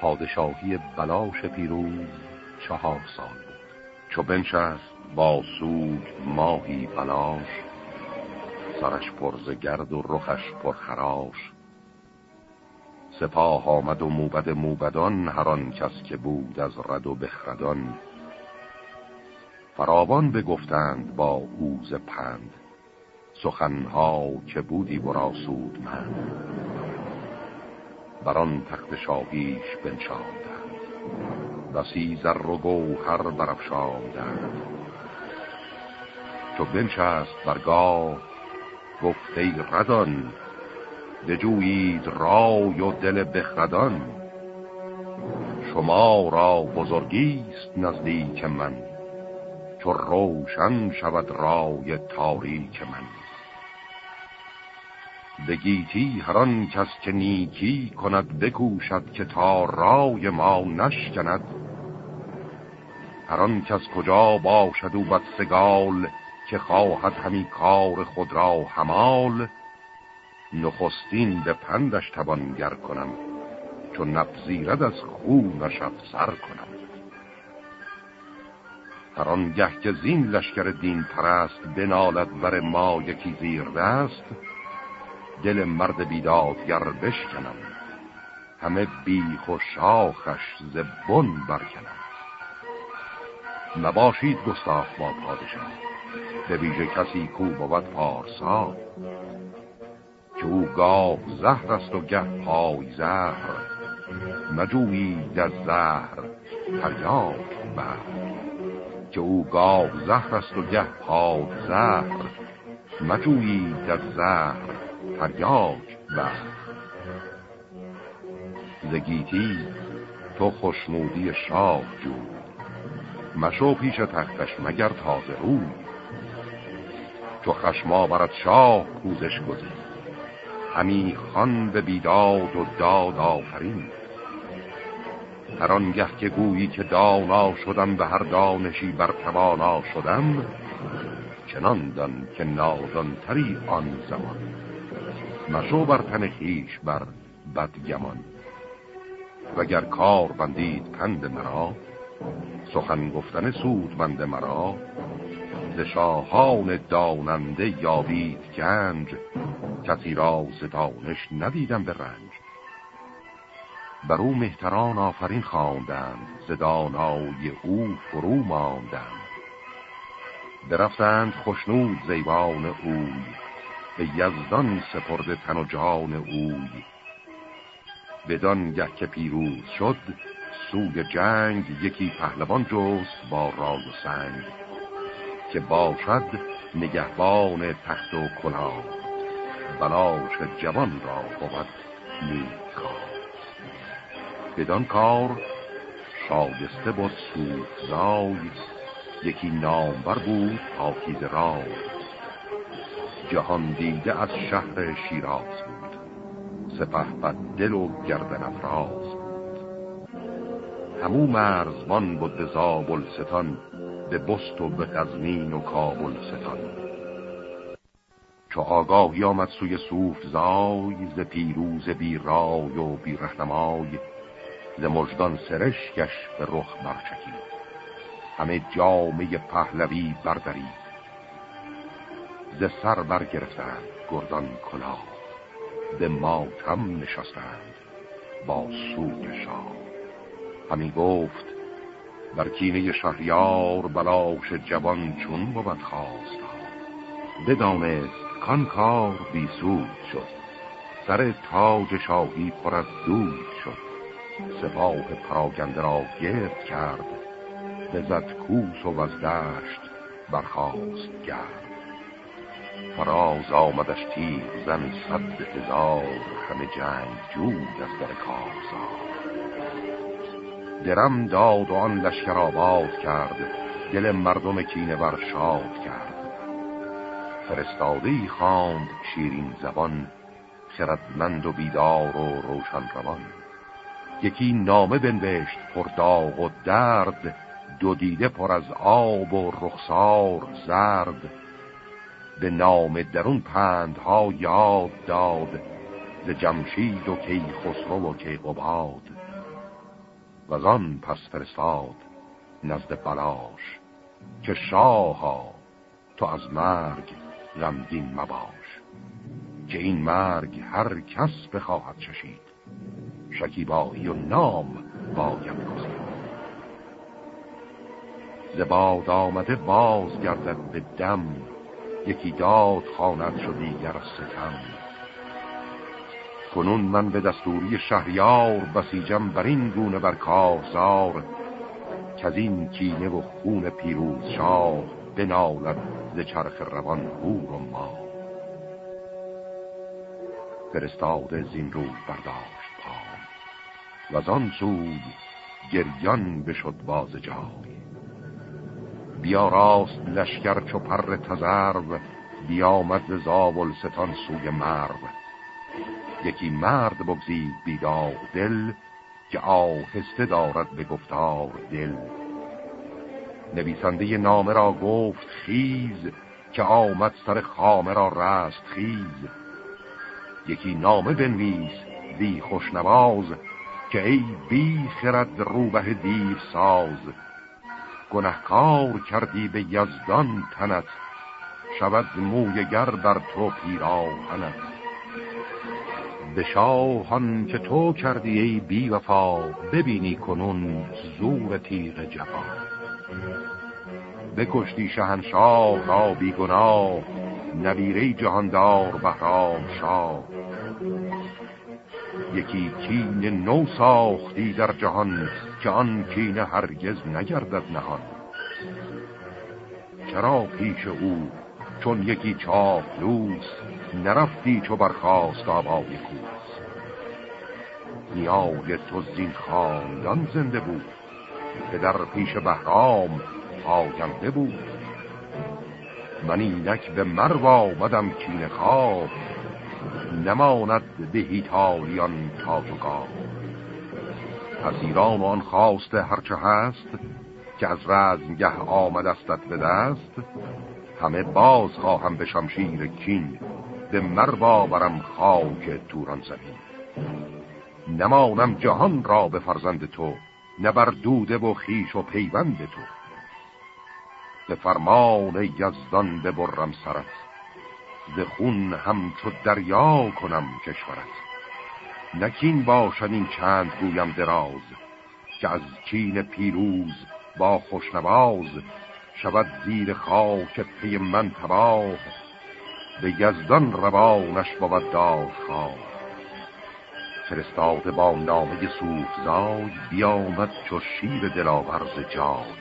پادشاهی بلاش پیروز چهار سال بود. چو بنشست با سوگ ماهی بلاش سرش پرز گرد و رخش پرخراش سپاه آمد و موبد موبدان هران کس که بود از رد و بخردان. فراوان بگفتند با اوز پند سخنها که بودی برا سود من بران تخت شاهیش بنشاندند بسی زر و گوهر برافشاندند. چو بنشست برگاه گفته ردان بجویید رای و دل بخردان. شما را بزرگیست نزدیک من چو روشن شود رای تاریک من. بگیتی هران کس که نیکی کند بکوشد که تا رای ما نشکند. هران کس کجا باشد و بدسگال که خواهد همی کار خود را همال نخستین به پندش توانگر کنم چون نپذیرد از خونش سر کنم. هر آنگه که زین لشکر دین پرست بنالد بر ما یکی زیر دست دل مرد بیدادگر بشکنم. همه بیخ و شاخش زبون برکنم. نباشید گستاخ با پادشاه. به ویژه کسی کو بود پارسا. که او گاه زهر است و گه پای زهر. مجویی در زهر تریاک بر. که او گاه زهر است و گه پای زهر. مجویی در زهر تریاک بر زگیتی تو خوشمودی شاه جو. مشو پیش تختش مگر تازه رو. چو خشما برد شاه پوزش گذید همی خان به بیداد و داد آفرین. هر آنگه که گویی که دانا شدم به هر دانشی بر توانا شدم چنان دان که نادانتری آن زمان. مشو بر تن خیش بر بدگمان وگر کار بندید پند مرا سخن گفتن سود بند مرا. ز شاهان داننده یابید گنج کسی را ستانش ندیدم به رنج. بر او مهتران آفرین خواندند ز دانای او فرو ماندند. برفتند خشنود زیبان اوی به یزدان سپرده تن و جان اوی. بدان گه که پیروز شد سوی جنگ یکی پهلوان جست با رای و سنگ. که باشد نگهبان تخت و کلاه. بلاش جوان را بود نیک خواه بدان کار شایسته با سوزای یکی نامبر بود پاکیز را جهان دیده از شهر شیراز بود. سپه بد دل و گردن افراز بود. همو مرزبان بود زابل ستان به بست و به قزمین و کابل ستان چو آگاهی آمد سوی صوف زای ز پیروز بی رای و بی رهنمای ز مجدان سرشکش به رخ برچکید. همه جامعه پهلوی بردرید. ز سر برگرفتند گردان کلا به ماتم نشستند با سوگ شاه. همین گفت بر کینه شهریار بلاش جوان چون بود خواست بدانست کان کار بی سود شد سر تاج شاهی پر از دود شد. سپاه پراگنده را گرد کرد بزد کوس و وزدشت برخواست گرد. فراز آمدش تیر زن صد هزار همه جنگ جود از در کارزار. درم داد و آن لشکر آباد کرد دل مردم کینه بر شاد کرد. فرستاده خواند شیرین زبان خردمند و بیدار و روشن روان. یکی نامه بنوشت پر داغ و درد دو دیده پر از آب و رخسار زرد. به نام درون پندها یاد داد ز جمشید و کی خسرو و کی قباد و آن پس فرستاد نزد بلاش که شاها تو از مرگ غمگین مباش که این مرگ هر کس بخواهد چشید شکیبایی و نام باید گزید. زباد آمده باز گردد به دم یکی داد خواند شد دیگر ستم. کنون من به دستوری شهریار بسیجم بر این گونه بر کارزار که از این کینه و خون پیروز شاه بنالد ز چرخ روان هور و ما فرستاده زین رو برداشت پای و آن سود گریان بشد باز جای. بیا راست لشکر چو پر تزرو بیامد ز زاول ستان سوی مرو. یکی مرد بگزید بیدار دل که آهسته دارد به گفتار دل. نویسنده نامه را گفت خیز که آمد سر خامه را رست خیز. یکی نامه بنویس بی خوشنواز که ای بی خرد روبه دیر ساز گنهکار کردی به یزدان تنت. شود مویگر بر تو پیراهنت. به شاهان که تو کردی ای بی وفا ببینی کنون زور تیغ جفا. بکشتی شهنشاه را بی گناه نبیره جهاندار بهرام شاه. یکی کین نو ساختی در جهان که آن کین هرگز نگردد نهان. چرا پیش او چون یکی چاپلوس نرفتی چو برخواست آبای کوس؟ نیای تو زین خاندان زنده بود که در پیش بهرام آگنده بود. من اینک به مرو آمدم کین خواب نماند به هیتالیان تاج و پس ایران آن خواسته هرچه هست که از رزمگه آمد استت به دست همه باز خواهم به شمشیر کین به مروا برم خاک توران زمین. نمانم جهان را به فرزند تو نه بر دوده و خیش و پیوند تو. به فرمان یزدان ببرم سرت ز خون همچو دریا کنم کشورت. نکین باشد این چند گویم دراز که از چین پیروز با خوشنواز شود زیر خاک پی من تباه. به یزدان روانش بود داد خواه فرستاده با نامه سوفزای بیامد چو شیر دلاورز جاد.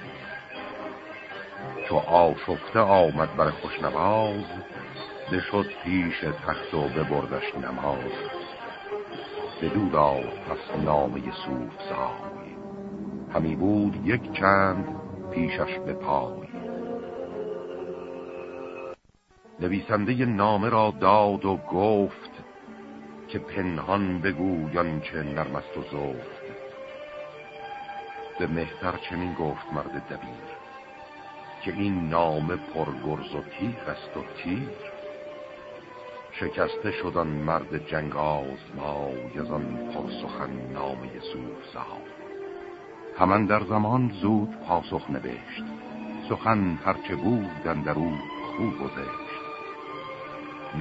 چو آشفته آمد بر خوشنواز بشد پیش تخت و ببردش نماز. به داد پس نامه سوفزای همی بود یک چند پیشش به پای. نویسنده نامه را داد و گفت که پنهان بگویان چه نرمست و زفت. به مهتر چنین گفت مرد دبیر که این نامه پرگرز و تیر است و تیر. شکسته شدن مرد جنگ آزمای از آن پاسخن نامه سوفزا همان در زمان زود پاسخ نوشت سخن هرچه بودن در او خوب گذشت.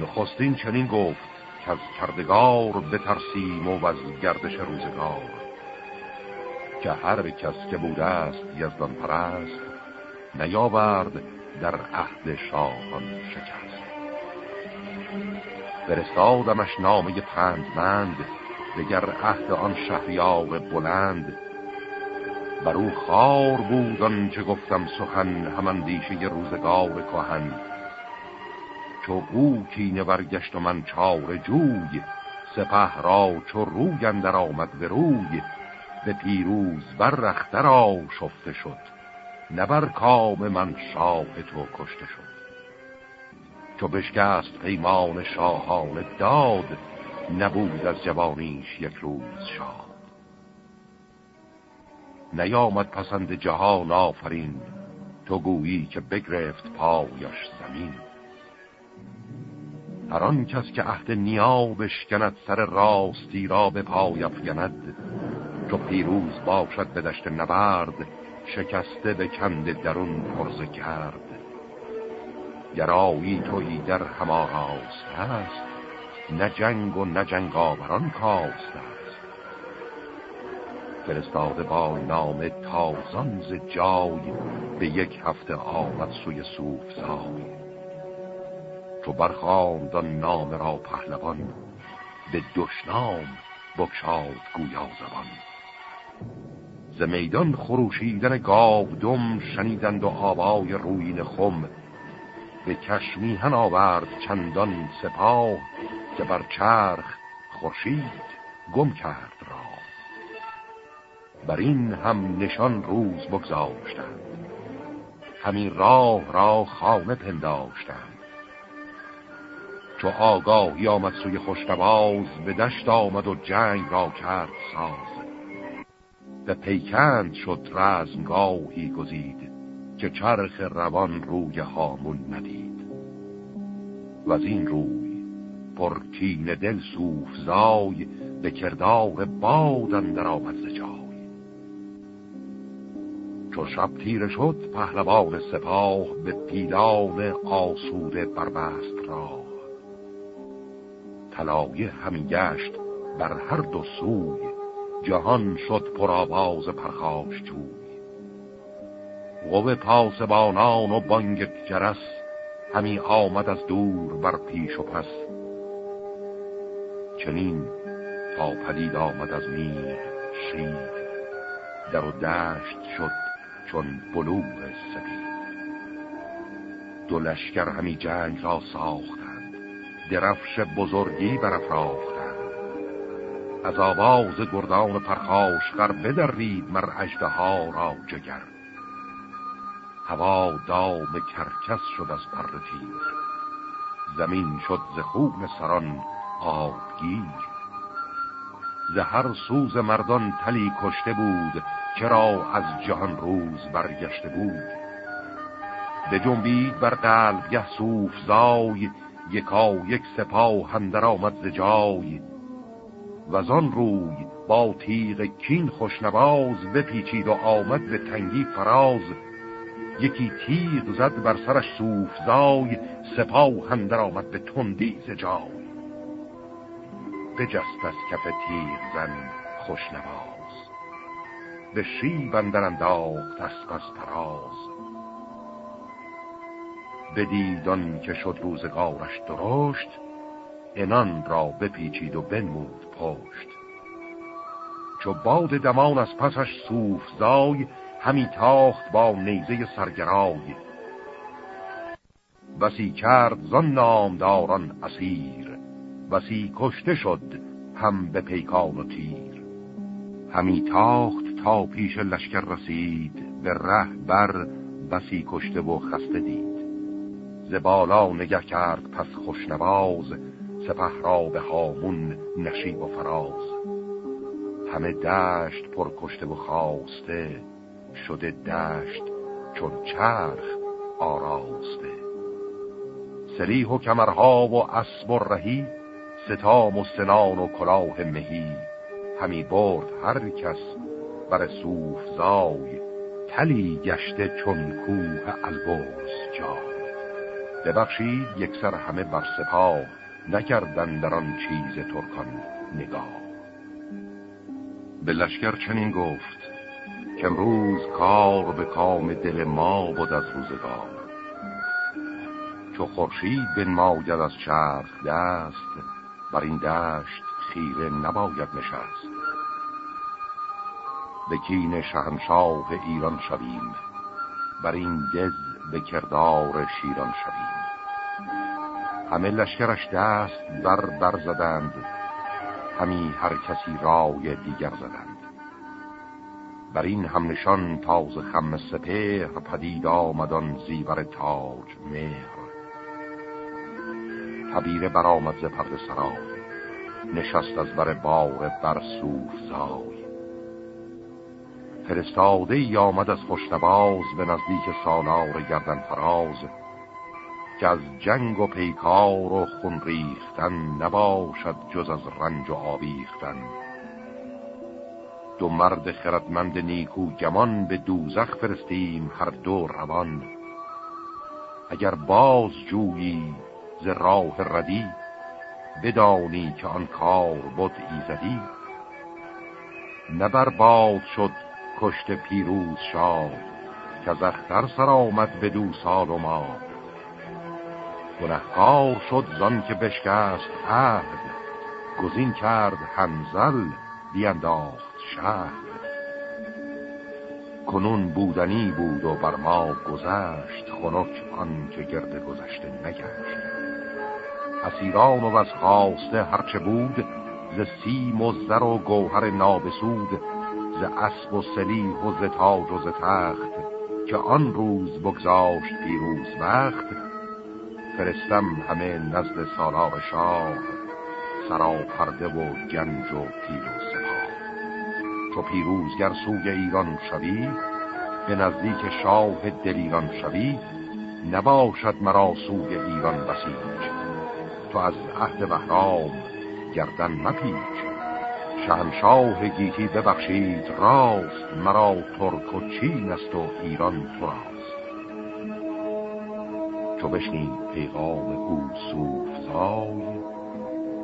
نخستین چنین گفت که از کردگار بترسیم و از گردش روزگار. که هر کس که بوده است یزدان پرست نیاورد در عهد شاهان شکست. فرستادمش نامه پندمند دگر عهد آن شهریار بلند. بر او خار بود چه گفتم سخن همان دیشه روزگار کهن. چو او کینه برگشت و من چار جوی سپه را چو روی اندر آمد به روی. به پیروز بر رخته را شفته شد نبر کام من شاه تو کشته شد. چو بشکست پیمان شاهان داد نبود از جوانیش یک روز شاد. نیامد پسند جهان آفرین تو گویی که بگرفت پایش زمین. هر آن کس که عهد نیا بشکند سر راستی را به پای افگند. چو پیروز باشد به دشت نبرد شکسته به کند درون پرزه کرد. گرایی توی در هماراست هست نه جنگ و نه جنگ آوران کاست است. فرستاده با نام تازان ز جای به یک هفته آمد سوی سوفزای. چو برخاندان نام را پهلوان به دشنام بکشاد گویا زبان ز میدان خروشیدن دم شنیدند و آوای روین خم به کشمیهن آورد چندان سپاه که بر چرخ خورشید گم کرد را. بر این هم نشان روز بگذاشتند. همین راه را خانه پنداشتند. چو آگاهی آمد سوی خوشنواز به دشت آمد و جنگ را کرد ساز. به پیکند شد رزمگاهی گزید. که چرخ روان روی هامون ندید. و از این روی پرکین دل سوفزای به کردار بادن در آمد جای. چو شب تیر شد پهلوان سپاه به پیلان آسوده بربست راه. طلایه همی گشت بر هر دو سوی جهان شد پرآواز پرخاش جوی. قوه پاسبانان و بانگ جرس همی آمد از دور بر پیش و پس. چنین تا پدید آمد از میر شید در و دشت شد چون بلوغ سپید دو لشکر همی جنگ را ساختند. درفش بزرگی برافراختند. از آواز گردان پرخاشقر بدرید مر ها را جگر. هوا دام کرکس شد از پر تیر. زمین شد ز خون سران آبگیر. ز هر سوز مردان تلی کشته بود چرا از جهان روز برگشته بود. به جنبید بر قلب گه صوف زای یکا یک سپاه هندر آمد ز جای. و آن روی با تیغ کین خوشنواز بپیچید و آمد به تنگی فراز. یکی تیغ زد بر سرش سوفزای سپاه هندر آمد به تندی ز جای. بجست از کف تیغ زن خوشنواز به شیب اندر انداخت اسب از پراز بدیدان که شد روزگارش درشت انان را بپیچید و بنمود پشت. چو باد دمان از پسش سوفزای همی تاخت با نیزه سرگرای. بسی کرد زن نامداران اسیر بسی کشته شد هم به پیکان و تیر. همی تاخت تا پیش لشکر رسید به ره بر بسی کشته و خسته دید. ز بالا نگه کرد پس خوشنواز سپه را به هامون نشیب و فراز. همه دشت پر کشته و خواسته شده دشت چون چرخ آراسته. سریح و کمرها و اسب و رهی ستام و سنان و کلاه مهی. همی برد هر کس بر زای تلی گشته چون کوه البرز جای. ببخشید یک سر همه بر سپاه نکردن در آن چیز ترکان نگاه. به لشکر چنین گفت که امروز کار به کام دل ما بود از روزگار. چو خورشید بنماید از چرخ دست بر این دشت خیره نباید نشست. به کین شهنشاه ایران شویم بر این دز به کردار شیران شویم. همه لشکرش دست بر بر زدند همی هر کسی رای دیگر زدند. بر این هم نشان تاز خم سپهر پدید آمدان زیور تاج مهر. تبیره برآمد ز پرد سرای نشست از بر بار بر زای فرستاده ای آمد از خوشنباز به نزدیک سالار گردن فراز که از جنگ و پیکار و خون ریختن نباشد جز از رنج و آویختن. دو مرد خردمند نیکو گمان به دوزخ فرستیم هر دو روان. اگر باز جویی ز راه ردی بدانی که آن کار بود ایزدی. نبر باد شد کشت پیروز شاد که زختر سر آمد به دو سال و ما گنهکار شد زان که بشکست عهد گزین کرد هنزل بینداخت. شهر. کنون بودنی بود و بر ما گذشت خنک آن که گرد گذشته نگشت. اسیران و از خواسته هرچه بود ز سیم و زر و گوهر نابسود ز اسب و سلیح و ز تاج و ز تخت که آن روز بگذاشت پیروز وقت فرستم همه نزد سالار شاه سرا پرده و گنج و تیر و سپاه تو پیروزگر سوی ایران شوی به نزدیک شاه دلیران شوی نباشد مرا سوی ایران بسیج. تو از عهد بهرام گردن مپیچ. شهنشاه گیتی ببخشید راست مرا ترک و چین است و ایران تو راست. چو بشنید پیغام او سوفزای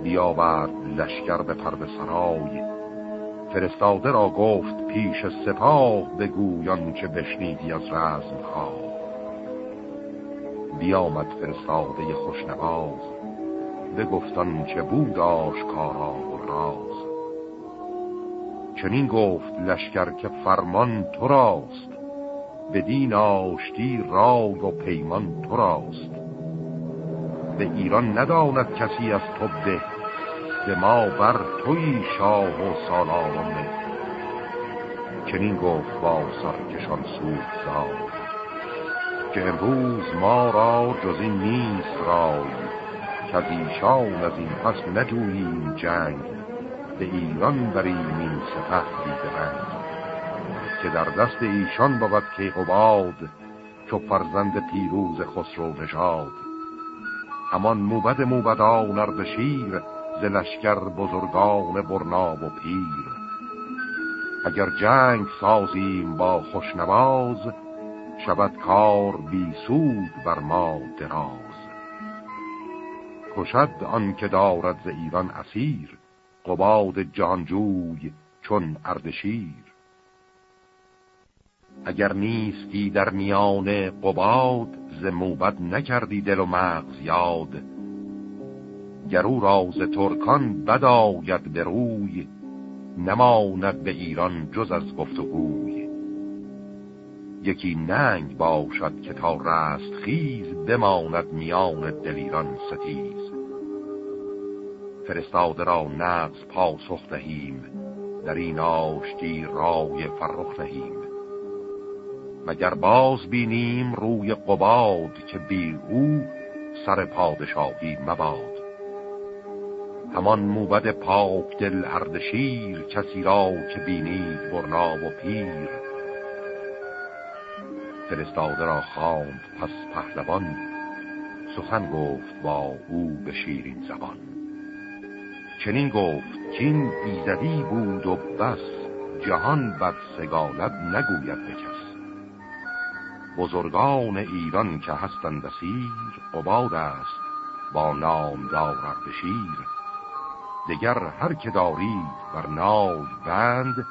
بیاورد لشکر به پرد سرای فرستاده را گفت پیش سپاه بگویان که بشنیدی از رزم خواه بیامد فرستاده خوشنواز بگفتان که بود آشکارا و راز. چنین گفت لشکر که فرمان تو راست بدین آشتی رای و پیمان تو راست. به ایران نداند کسی از تو به به ما بر توی شاه و سالارانه چنین گفت با سرکشان سود زاد که امروز ما را جز این نیست رای که از ایشان از این پس نجوییم جنگ به ایران بریم این سپه دیده که در دست ایشان بود قباد چو فرزند پیروز خسرو نژاد. همان موبد موبدان اردشیر ز لشکر بزرگان برنا و پیر. اگر جنگ سازیم با خوشنواز شود کار بی سود بر ما دراز. کشد آن که دارد ز ایران اسیر قباد جانجوی چون اردشیر اگر نیستی در میان قباد ز موبد نکردی دل و مغز یاد. گرو راز ترکان بداید به روی نماند به ایران جز از گفت و گوی یکی ننگ باشد که تا رست خیز بماند میان دلیران ستیز. فرستاده را نقص پاسخ دهیم در این آشتی رای فرخ دهیم مگر باز بینیم روی قباد که بی او سر پادشاهی مباد؟ همان موبد پاک دل اردشیر کسی را که بینید برنا و پیر. فرستاده را خواند پس پهلوان سخن گفت با او به شیرین زبان. چنین گفت چین ایزدی بود و بس جهان بد سگالت نگوید به کس. بزرگان ایران که هستند سیر قباد است با نام دار اردشیر دگر هر که دارید بر نای بند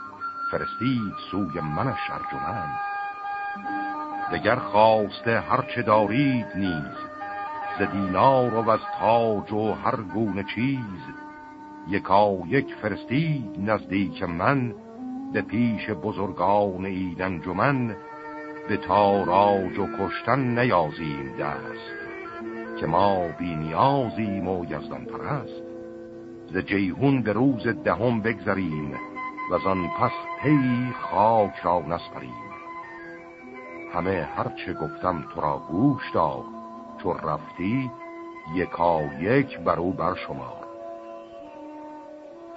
فرستید سوی من شرجمند دگر خواسته هر چه دارید نیز ز دینار و از تاج و هر گونه چیز یکا یک فرستید نزدیک من به پیش بزرگان این انجمن به تاراج و کشتن نیازیم دست که ما بینیازیم و یزدان پرست ز جیهون به روز دهم بگذریم و آن پس پی خاک را نسپریم همه هرچه گفتم تو را گوش دار چو رفتی یکا یک برو بر شمار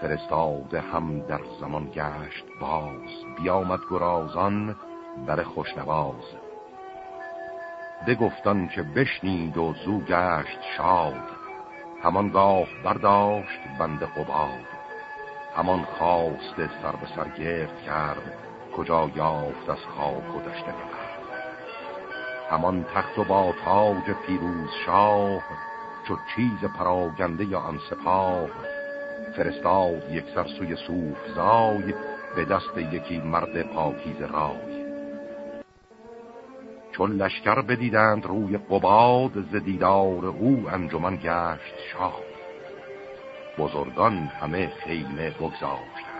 فرستاده هم در زمان گشت باز بیامد گرازان بر خوشنواز. بگفتان که بشنید و زو گشت شاد همانگاه برداشت بند قباد همان خواست سر به سر گرد کرد کجا یافت از خاک و دشت همان تخت و با تاج پیروز شاه چو چیز پراگنده یا آن سپاه. فرستاد یک سر سوی صوف زای به دست یکی مرد پاکیز رای. چون لشکر بدیدند روی قباد ز دیدار او انجمن گشت شاه. بزرگان همه خیمه بگذاشتند.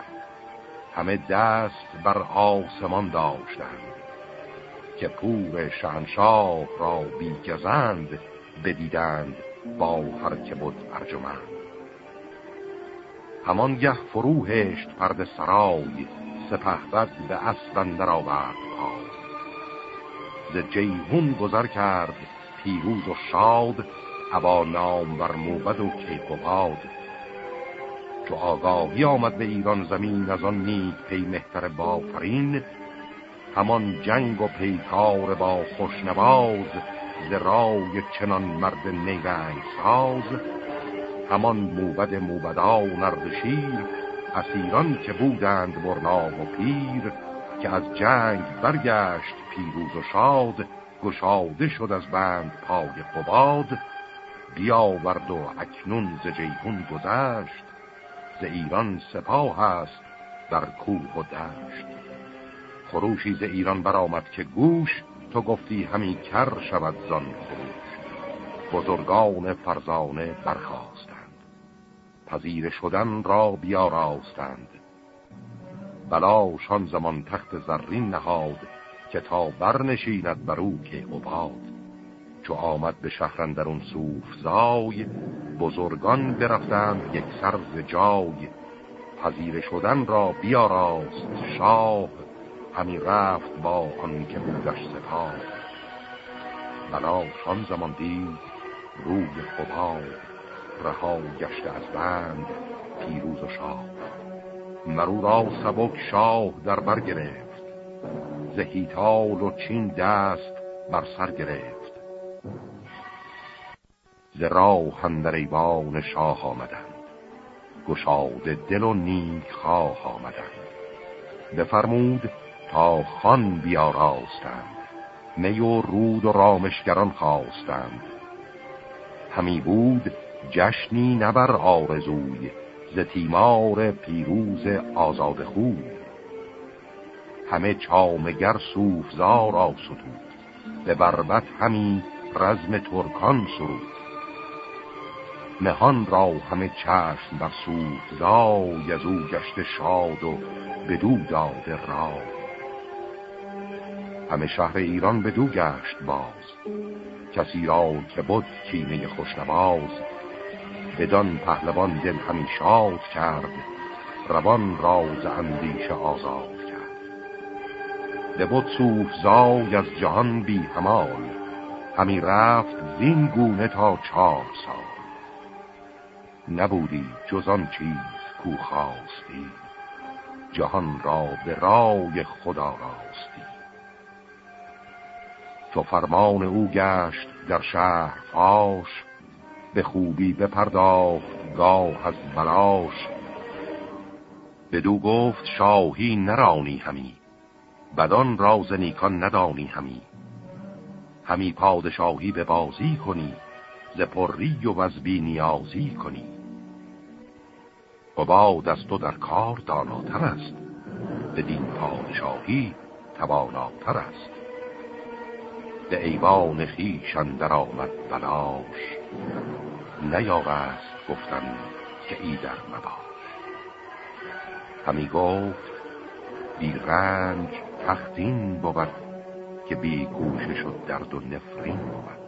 همه دست بر آسمان داشتند که پور شهنشاه را بیگزند بدیدند با هر که بود ارجمند. همان گه فرو هشت پرد سرای سپهبد به اسب در آورد ز جیهون گذر کرد پیروز و شاد ابا نام بر موبد و کیقوباد چو آگاهی آمد به ایران زمین از آن نیک پی مهتر بافرین. همان جنگ و پیکار با خوشنواز ز رای چنان مرد نیرنگ ساز همان موبد موبدا و نردشیر اسیران که بودند برنا و پیر که از جنگ برگشت پیروز و شاد گشاده شد از بند پای قباد بیاورد و اکنون ز جیهون گذشت ز ایران سپاه است در کوه و دشت. خروشی ز ایران برآمد که گوش تو گفتی همی کر شود زان خروش. بزرگان فرزانه برخواستند پذیر شدن را بیاراستند. بلاشان زمان تخت زرین نهاد که تا برنشیند بر او که عباد. چو آمد به شهرن در اون صوف زای بزرگان برفتند یک سرز جای. پذیر شدن را بیاراست شاه همی رفت با آن که بودش سپاه. بلاشان زمان دید روی قباد رها گشته از بند پیروز و شاه. را سبک شاه در بر گرفت. زهیتال و چین دست بر سر گرفت. ز راه اندر ایوان شاه آمدند. گشاده دل و نیک خواه آمدند. بفرمود تا خان بیاراستند. می و رود و رامشگران خواستند. همی بود جشنی نبر آرزوی. ز تیمار پیروز آزاد خوب همه چامگر صوفزار آسدود به بربت همی رزم ترکان سرود. نهان را همه چشم بر صوفزای از او گشت شاد و بدو داده را همه شهر ایران بدو گشت باز. کسی را که بود کینه خوشنواز بدان پهلوان دل همی شاد کرد روان راز اندیش آزاد کرد. به بود زای از جهان بی همال همی رفت زین گونه تا چهار سال. نبودی جز آن چیز کو خواستی جهان را به رای خدا راستی. تو فرمان او گشت در شهر فاش به خوبی بپرداخت گاه از بلاش. بدو گفت شاهی نرانی همی بدان راز نیکان ندانی همی. همی پادشاهی به بازی کنی ز پری و از نیازی کنی. قباد از تو در کار داناتر است بدین پادشاهی تواناتر است. به ایوان خیشن در آمد بلاش. نیارست گفتن که ای در مباش همی گفت بی رنج تختین بود که بی کوشش و درد و نفرین بود.